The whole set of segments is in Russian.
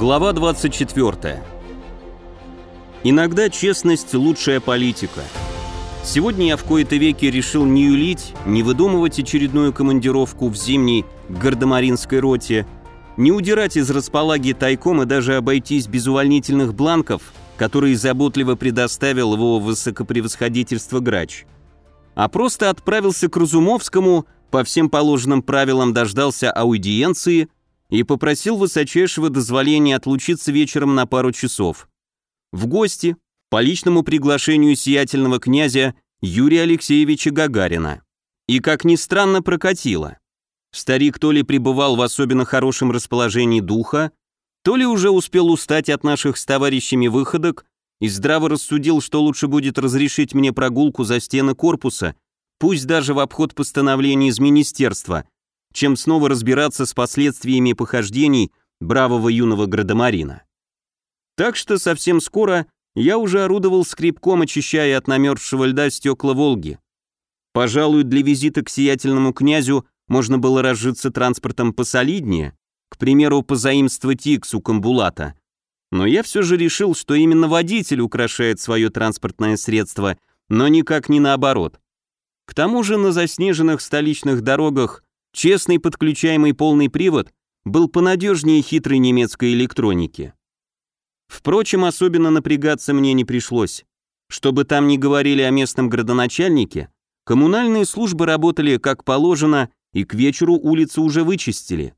Глава 24. Иногда честность – лучшая политика. Сегодня я в кои-то веки решил не юлить, не выдумывать очередную командировку в зимней гардемаринской роте, не удирать из располаги тайком и даже обойтись без увольнительных бланков, которые заботливо предоставил его высокопревосходительство Грач. А просто отправился к Разумовскому, по всем положенным правилам дождался аудиенции и попросил высочайшего дозволения отлучиться вечером на пару часов в гости по личному приглашению сиятельного князя Юрия Алексеевича Гагарина. И, как ни странно, прокатило. Старик то ли пребывал в особенно хорошем расположении духа, то ли уже успел устать от наших с товарищами выходок и здраво рассудил, что лучше будет разрешить мне прогулку за стены корпуса, пусть даже в обход постановлений из министерства, чем снова разбираться с последствиями похождений бравого юного градомарина. Так что совсем скоро я уже орудовал скребком, очищая от намерзшего льда стекла Волги. Пожалуй, для визита к сиятельному князю можно было разжиться транспортом посолиднее, к примеру, позаимствовать Икс у Камбулата. Но я все же решил, что именно водитель украшает свое транспортное средство, но никак не наоборот. К тому же на заснеженных столичных дорогах честный подключаемый полный привод был понадежнее хитрой немецкой электроники. Впрочем, особенно напрягаться мне не пришлось. Чтобы там не говорили о местном градоначальнике, коммунальные службы работали как положено, и к вечеру улицы уже вычистили.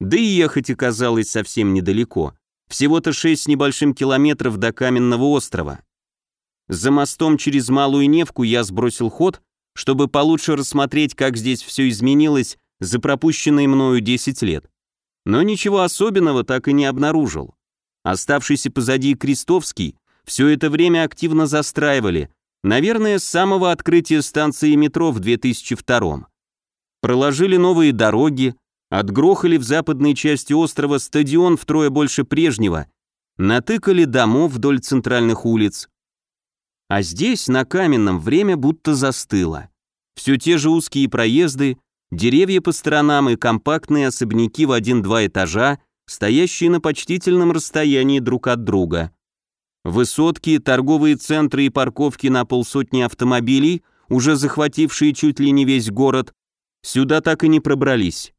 Да и ехать оказалось совсем недалеко. Всего-то шесть с небольшим километров до Каменного острова. За мостом через Малую Невку я сбросил ход, чтобы получше рассмотреть, как здесь все изменилось за пропущенные мною 10 лет. Но ничего особенного так и не обнаружил. Оставшийся позади Крестовский все это время активно застраивали, наверное, с самого открытия станции метро в 2002 Проложили новые дороги, отгрохали в западной части острова стадион втрое больше прежнего, натыкали домов вдоль центральных улиц. А здесь, на Каменном, время будто застыло. Все те же узкие проезды, деревья по сторонам и компактные особняки в один-два этажа, стоящие на почтительном расстоянии друг от друга. Высотки, торговые центры и парковки на полсотни автомобилей, уже захватившие чуть ли не весь город, сюда так и не пробрались.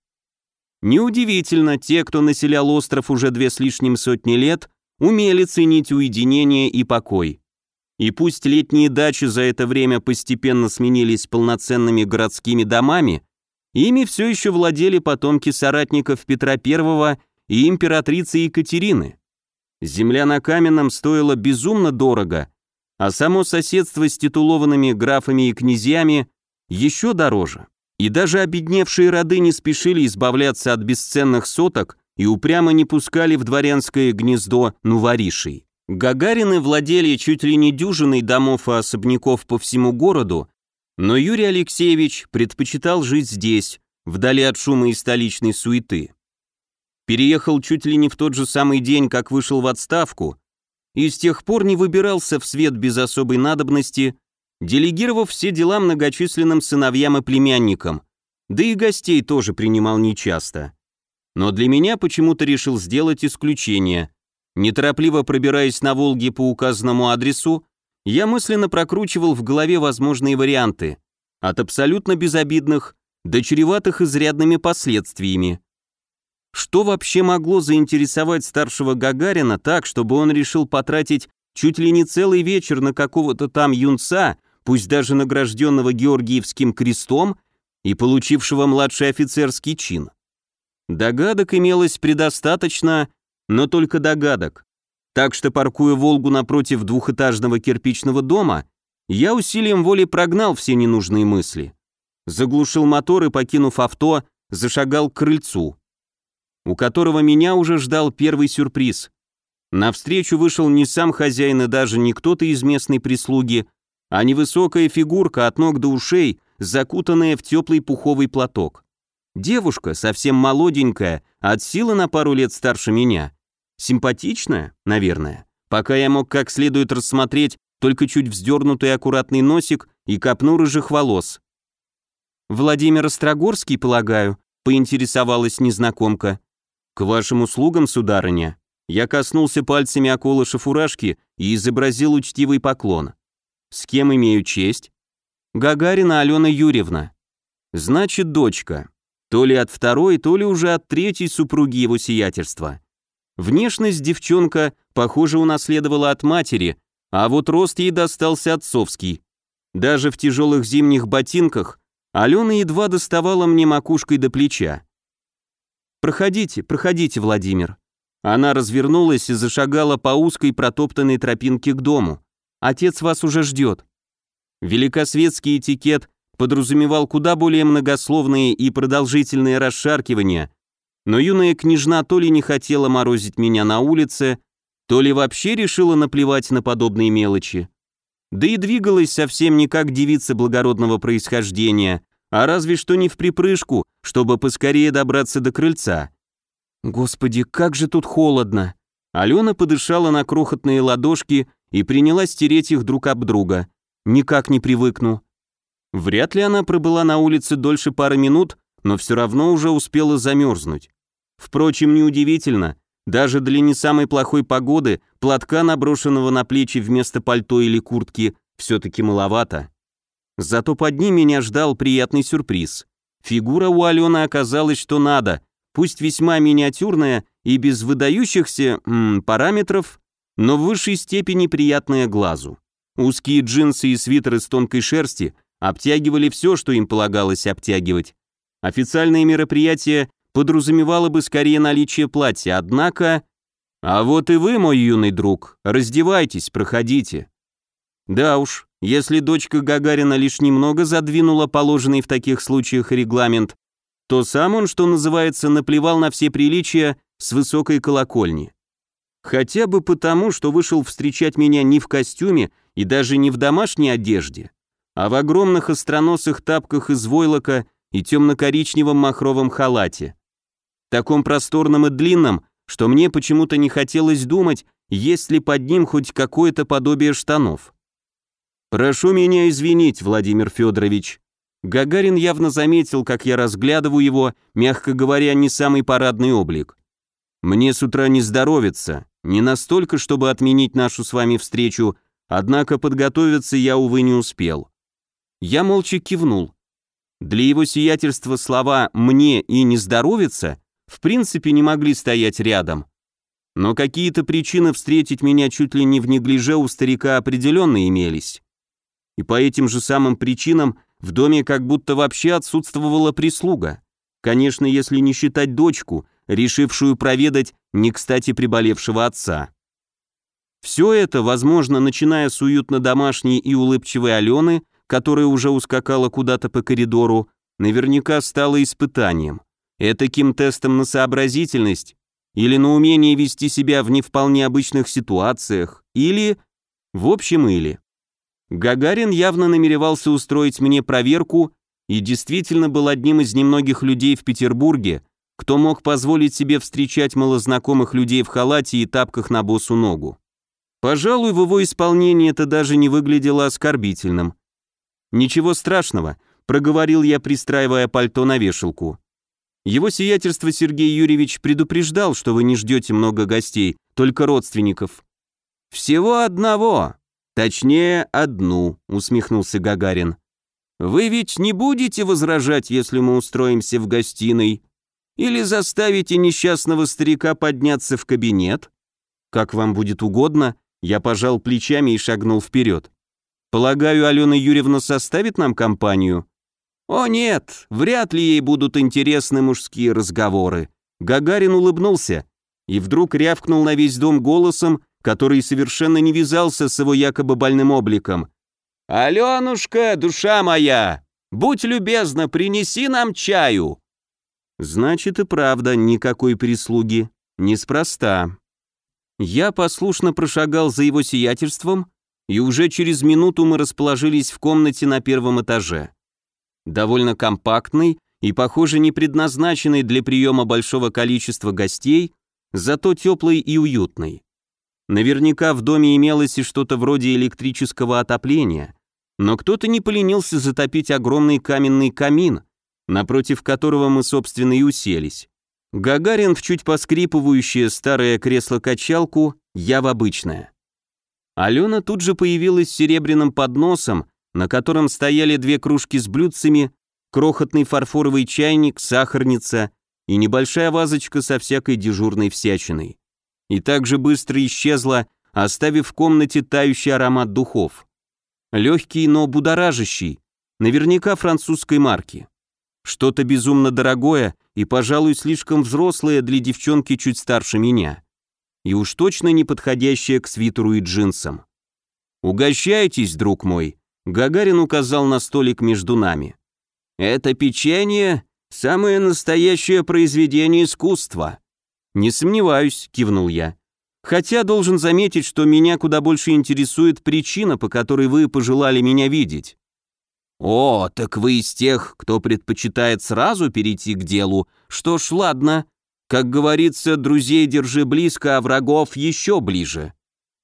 Неудивительно, те, кто населял остров уже две с лишним сотни лет, умели ценить уединение и покой. И пусть летние дачи за это время постепенно сменились полноценными городскими домами, ими все еще владели потомки соратников Петра I и императрицы Екатерины. Земля на Каменном стоила безумно дорого, а само соседство с титулованными графами и князьями еще дороже. И даже обедневшие роды не спешили избавляться от бесценных соток и упрямо не пускали в дворянское гнездо нуворишей. Гагарины владели чуть ли не дюжиной домов и особняков по всему городу, но Юрий Алексеевич предпочитал жить здесь, вдали от шума и столичной суеты. Переехал чуть ли не в тот же самый день, как вышел в отставку, и с тех пор не выбирался в свет без особой надобности, делегировав все дела многочисленным сыновьям и племянникам, да и гостей тоже принимал нечасто. Но для меня почему-то решил сделать исключение. Неторопливо пробираясь на Волге по указанному адресу, я мысленно прокручивал в голове возможные варианты, от абсолютно безобидных до чреватых изрядными последствиями. Что вообще могло заинтересовать старшего Гагарина так, чтобы он решил потратить чуть ли не целый вечер на какого-то там юнца, пусть даже награжденного Георгиевским крестом и получившего младший офицерский чин? Догадок имелось предостаточно, но только догадок. Так что, паркуя «Волгу» напротив двухэтажного кирпичного дома, я усилием воли прогнал все ненужные мысли. Заглушил мотор и, покинув авто, зашагал к крыльцу у которого меня уже ждал первый сюрприз. Навстречу вышел не сам хозяин и даже не кто-то из местной прислуги, а невысокая фигурка от ног до ушей, закутанная в теплый пуховый платок. Девушка, совсем молоденькая, от силы на пару лет старше меня. Симпатичная, наверное. Пока я мог как следует рассмотреть только чуть вздернутый аккуратный носик и копну рыжих волос. «Владимир Острогорский, полагаю», — поинтересовалась незнакомка. «К вашим услугам, сударыня». Я коснулся пальцами околыша фуражки и изобразил учтивый поклон. «С кем имею честь?» «Гагарина Алена Юрьевна». «Значит, дочка. То ли от второй, то ли уже от третьей супруги его сиятельства. Внешность девчонка, похоже, унаследовала от матери, а вот рост ей достался отцовский. Даже в тяжелых зимних ботинках Алена едва доставала мне макушкой до плеча. «Проходите, проходите, Владимир». Она развернулась и зашагала по узкой протоптанной тропинке к дому. «Отец вас уже ждет». Великосветский этикет подразумевал куда более многословные и продолжительные расшаркивания, но юная княжна то ли не хотела морозить меня на улице, то ли вообще решила наплевать на подобные мелочи. Да и двигалась совсем не как девица благородного происхождения, а разве что не в припрыжку, чтобы поскорее добраться до крыльца. Господи, как же тут холодно. Алена подышала на крохотные ладошки и принялась тереть их друг об друга. Никак не привыкну. Вряд ли она пробыла на улице дольше пары минут, но все равно уже успела замерзнуть. Впрочем, неудивительно, даже для не самой плохой погоды платка, наброшенного на плечи вместо пальто или куртки, все-таки маловато. Зато под ним меня ждал приятный сюрприз. Фигура у Алены оказалась что надо, пусть весьма миниатюрная и без выдающихся м, параметров, но в высшей степени приятная глазу. Узкие джинсы и свитер из тонкой шерсти обтягивали все, что им полагалось обтягивать. Официальное мероприятие подразумевало бы скорее наличие платья, однако... А вот и вы, мой юный друг, раздевайтесь, проходите. Да уж, если дочка Гагарина лишь немного задвинула положенный в таких случаях регламент, то сам он, что называется, наплевал на все приличия с высокой колокольни. Хотя бы потому, что вышел встречать меня не в костюме и даже не в домашней одежде, а в огромных остроносых тапках из войлока и темно-коричневом махровом халате. Таком просторном и длинном, что мне почему-то не хотелось думать, есть ли под ним хоть какое-то подобие штанов. «Прошу меня извинить, Владимир Федорович». Гагарин явно заметил, как я разглядываю его, мягко говоря, не самый парадный облик. «Мне с утра не здоровится, не настолько, чтобы отменить нашу с вами встречу, однако подготовиться я, увы, не успел». Я молча кивнул. Для его сиятельства слова «мне» и «не здоровится» в принципе не могли стоять рядом. Но какие-то причины встретить меня чуть ли не в неглиже у старика определенно имелись и по этим же самым причинам в доме как будто вообще отсутствовала прислуга. Конечно, если не считать дочку, решившую проведать не кстати приболевшего отца. Все это, возможно, начиная с уютно домашней и улыбчивой Алены, которая уже ускакала куда-то по коридору, наверняка стало испытанием. Этаким тестом на сообразительность или на умение вести себя в не вполне обычных ситуациях, или... В общем, или. Гагарин явно намеревался устроить мне проверку и действительно был одним из немногих людей в Петербурге, кто мог позволить себе встречать малознакомых людей в халате и тапках на босу ногу. Пожалуй, в его исполнении это даже не выглядело оскорбительным. «Ничего страшного», — проговорил я, пристраивая пальто на вешалку. Его сиятельство Сергей Юрьевич предупреждал, что вы не ждете много гостей, только родственников. «Всего одного», «Точнее, одну», — усмехнулся Гагарин. «Вы ведь не будете возражать, если мы устроимся в гостиной? Или заставите несчастного старика подняться в кабинет?» «Как вам будет угодно», — я пожал плечами и шагнул вперед. «Полагаю, Алена Юрьевна составит нам компанию?» «О нет, вряд ли ей будут интересны мужские разговоры». Гагарин улыбнулся и вдруг рявкнул на весь дом голосом, который совершенно не вязался с его якобы больным обликом. «Аленушка, душа моя, будь любезна, принеси нам чаю!» Значит и правда никакой прислуги. Неспроста. Я послушно прошагал за его сиятельством, и уже через минуту мы расположились в комнате на первом этаже. Довольно компактный и, похоже, не предназначенный для приема большого количества гостей, зато теплый и уютный. Наверняка в доме имелось и что-то вроде электрического отопления, но кто-то не поленился затопить огромный каменный камин, напротив которого мы, собственно, и уселись. Гагарин в чуть поскрипывающее старое кресло-качалку, я в обычное. Алена тут же появилась с серебряным подносом, на котором стояли две кружки с блюдцами, крохотный фарфоровый чайник, сахарница и небольшая вазочка со всякой дежурной всячиной. И также быстро исчезла, оставив в комнате тающий аромат духов. Легкий, но будоражащий, наверняка французской марки. Что-то безумно дорогое и, пожалуй, слишком взрослое для девчонки чуть старше меня. И уж точно не подходящее к свитеру и джинсам. «Угощайтесь, друг мой», — Гагарин указал на столик между нами. «Это печенье — самое настоящее произведение искусства». «Не сомневаюсь», — кивнул я. «Хотя должен заметить, что меня куда больше интересует причина, по которой вы пожелали меня видеть». «О, так вы из тех, кто предпочитает сразу перейти к делу. Что ж, ладно. Как говорится, друзей держи близко, а врагов еще ближе».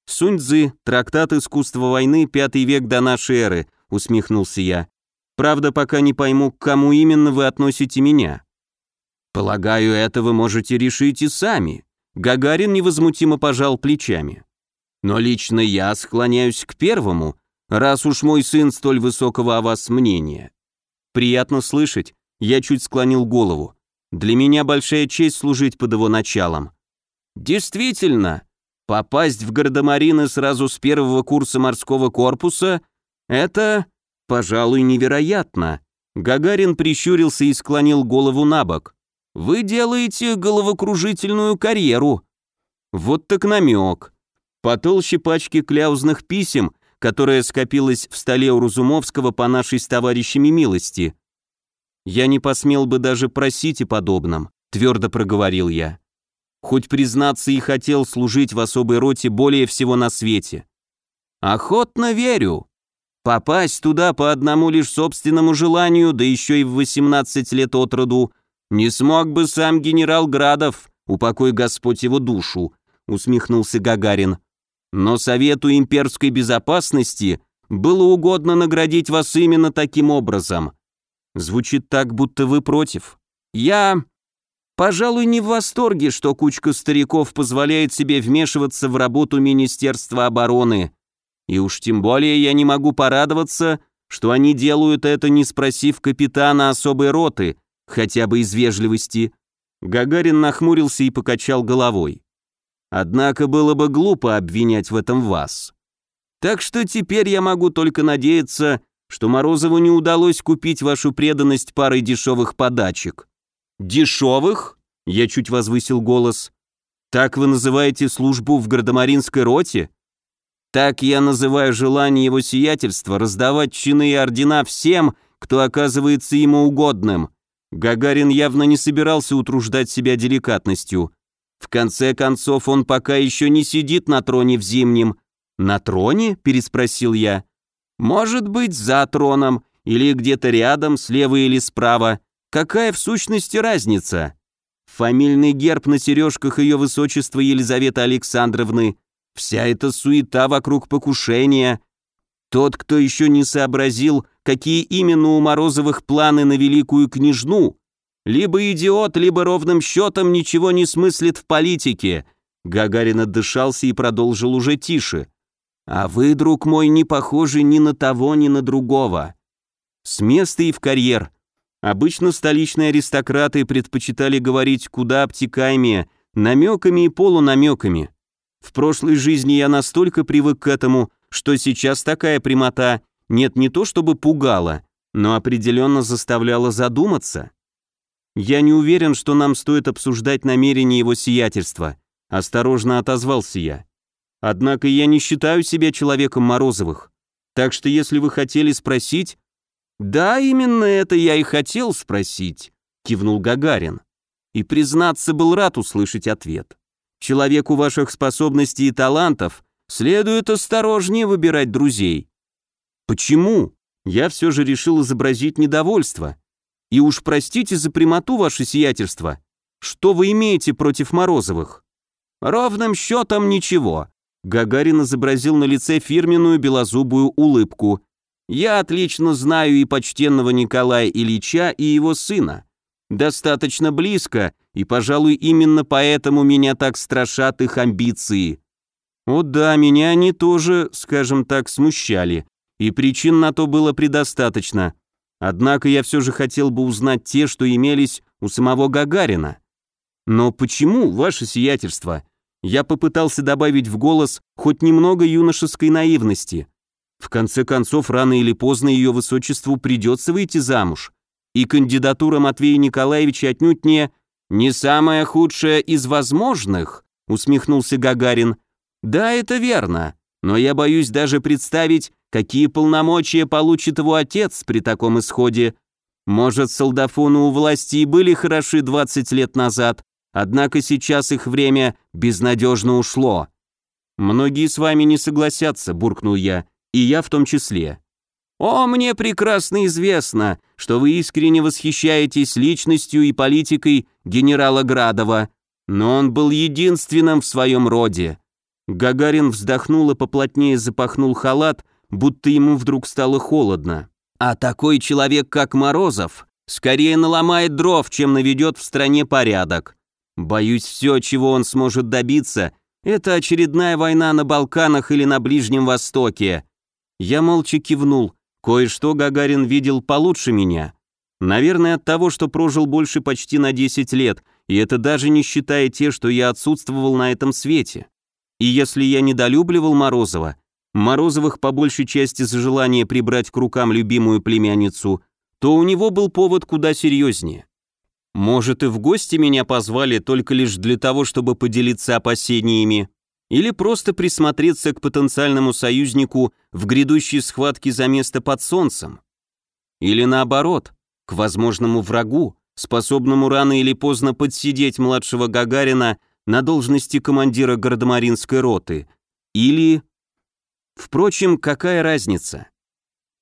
«Сунь-дзы, трактат искусства войны, пятый век до нашей эры», — усмехнулся я. «Правда, пока не пойму, к кому именно вы относите меня». «Полагаю, это вы можете решить и сами», — Гагарин невозмутимо пожал плечами. «Но лично я склоняюсь к первому, раз уж мой сын столь высокого о вас мнения. Приятно слышать, я чуть склонил голову. Для меня большая честь служить под его началом. Действительно, попасть в гардемарины сразу с первого курса морского корпуса — это, пожалуй, невероятно. Гагарин прищурился и склонил голову на бок. «Вы делаете головокружительную карьеру». Вот так намек. По толще пачки кляузных писем которая скопилась в столе у Разумовского по нашей с товарищами милости. «Я не посмел бы даже просить о подобном», — твердо проговорил я. «Хоть, признаться, и хотел служить в особой роте более всего на свете». «Охотно верю. Попасть туда по одному лишь собственному желанию, да еще и в 18 лет от роду, не смог бы сам генерал Градов, упокой Господь его душу», — усмехнулся Гагарин. Но Совету имперской безопасности было угодно наградить вас именно таким образом. Звучит так, будто вы против. Я, пожалуй, не в восторге, что кучка стариков позволяет себе вмешиваться в работу Министерства обороны. И уж тем более я не могу порадоваться, что они делают это, не спросив капитана особой роты, хотя бы из вежливости. Гагарин нахмурился и покачал головой. Однако было бы глупо обвинять в этом вас. Так что теперь я могу только надеяться, что Морозову не удалось купить вашу преданность парой дешевых подачек. Дешевых? Я чуть возвысил голос. Так вы называете службу в гардемаринской роте? Так я называю желание его сиятельства раздавать чины и ордена всем, кто оказывается ему угодным. Гагарин явно не собирался утруждать себя деликатностью. В конце концов, он пока еще не сидит на троне в зимнем. «На троне?» – переспросил я. «Может быть, за троном, или где-то рядом, слева или справа. Какая в сущности разница?» Фамильный герб на сережках ее высочества Елизаветы Александровны, вся эта суета вокруг покушения. Тот, кто еще не сообразил, какие именно у Морозовых планы на великую княжну, либо идиот, либо ровным счетом ничего не смыслит в политике. Гагарин отдышался и продолжил уже тише. А вы, друг мой, не похожи ни на того, ни на другого. С места и в карьер. Обычно столичные аристократы предпочитали говорить куда обтекаемее, намеками и полунамеками. В прошлой жизни я настолько привык к этому, что сейчас такая прямота нет не то чтобы пугала, но определенно заставляла задуматься. «Я не уверен, что нам стоит обсуждать намерения его сиятельства», — осторожно отозвался я. «Однако я не считаю себя человеком Морозовых. Так что если вы хотели спросить...» «Да, именно это я и хотел спросить», — кивнул Гагарин. И, признаться, был рад услышать ответ. «Человеку ваших способностей и талантов следует осторожнее выбирать друзей». «Почему?» Я все же решил изобразить недовольство. И уж простите за прямоту, ваше сиятельство. Что вы имеете против Морозовых? Ровным счетом ничего. Гагарин изобразил на лице фирменную белозубую улыбку. Я отлично знаю и почтенного Николая Ильича, и его сына. Достаточно близко, и, пожалуй, именно поэтому меня так страшат их амбиции. О да, меня они тоже, скажем так, смущали, и причин на то было предостаточно. Однако я все же хотел бы узнать те, что имелись у самого Гагарина. Но почему, ваше сиятельство? Я попытался добавить в голос хоть немного юношеской наивности. В конце концов, рано или поздно ее высочеству придется выйти замуж. И кандидатура Матвея Николаевича отнюдь не «не самая худшая из возможных», усмехнулся Гагарин. «Да, это верно, но я боюсь даже представить, какие полномочия получит его отец при таком исходе. Может, солдафону у власти и были хороши 20 лет назад, однако сейчас их время безнадежно ушло». «Многие с вами не согласятся», — буркнул я, — «и я в том числе». «О, мне прекрасно известно, что вы искренне восхищаетесь личностью и политикой генерала Градова, но он был единственным в своем роде». Гагарин вздохнул и поплотнее запахнул халат, будто ему вдруг стало холодно. «А такой человек, как Морозов, скорее наломает дров, чем наведет в стране порядок. Боюсь, все, чего он сможет добиться, это очередная война на Балканах или на Ближнем Востоке». Я молча кивнул, Кое-что Гагарин видел получше меня. Наверное, от того, что прожил больше почти на 10 лет, и это даже не считая те, что я отсутствовал на этом свете. И если я недолюбливал Морозова, Морозовых по большей части за желание прибрать к рукам любимую племянницу, то у него был повод куда серьезнее. Может, и в гости меня позвали только лишь для того, чтобы поделиться опасениями, или просто присмотреться к потенциальному союзнику в грядущей схватке за место под солнцем. Или наоборот, к возможному врагу, способному рано или поздно подсидеть младшего Гагарина на должности командира гардемаринской роты. Или... Впрочем, какая разница?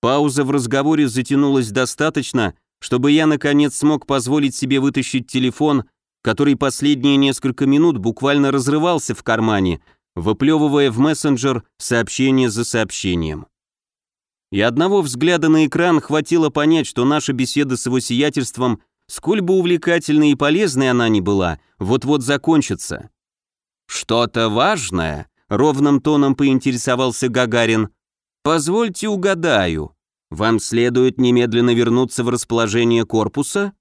Пауза в разговоре затянулась достаточно, чтобы я наконец смог позволить себе вытащить телефон который последние несколько минут буквально разрывался в кармане, выплевывая в мессенджер сообщение за сообщением. И одного взгляда на экран хватило понять, что наша беседа с его сиятельством, сколь бы увлекательной и полезной она ни была, вот-вот закончится. «Что-то важное?» — ровным тоном поинтересовался Гагарин. «Позвольте угадаю. Вам следует немедленно вернуться в расположение корпуса?»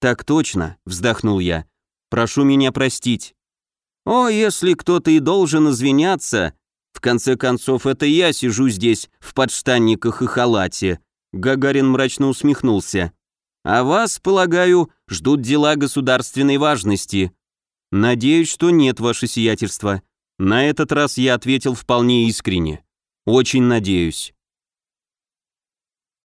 «Так точно», — вздохнул я. Прошу меня простить». «О, если кто-то и должен извиняться, в конце концов, это я сижу здесь в подштанниках и халате», Гагарин мрачно усмехнулся. «А вас, полагаю, ждут дела государственной важности». «Надеюсь, что нет, ваше сиятельство». На этот раз я ответил вполне искренне. «Очень надеюсь».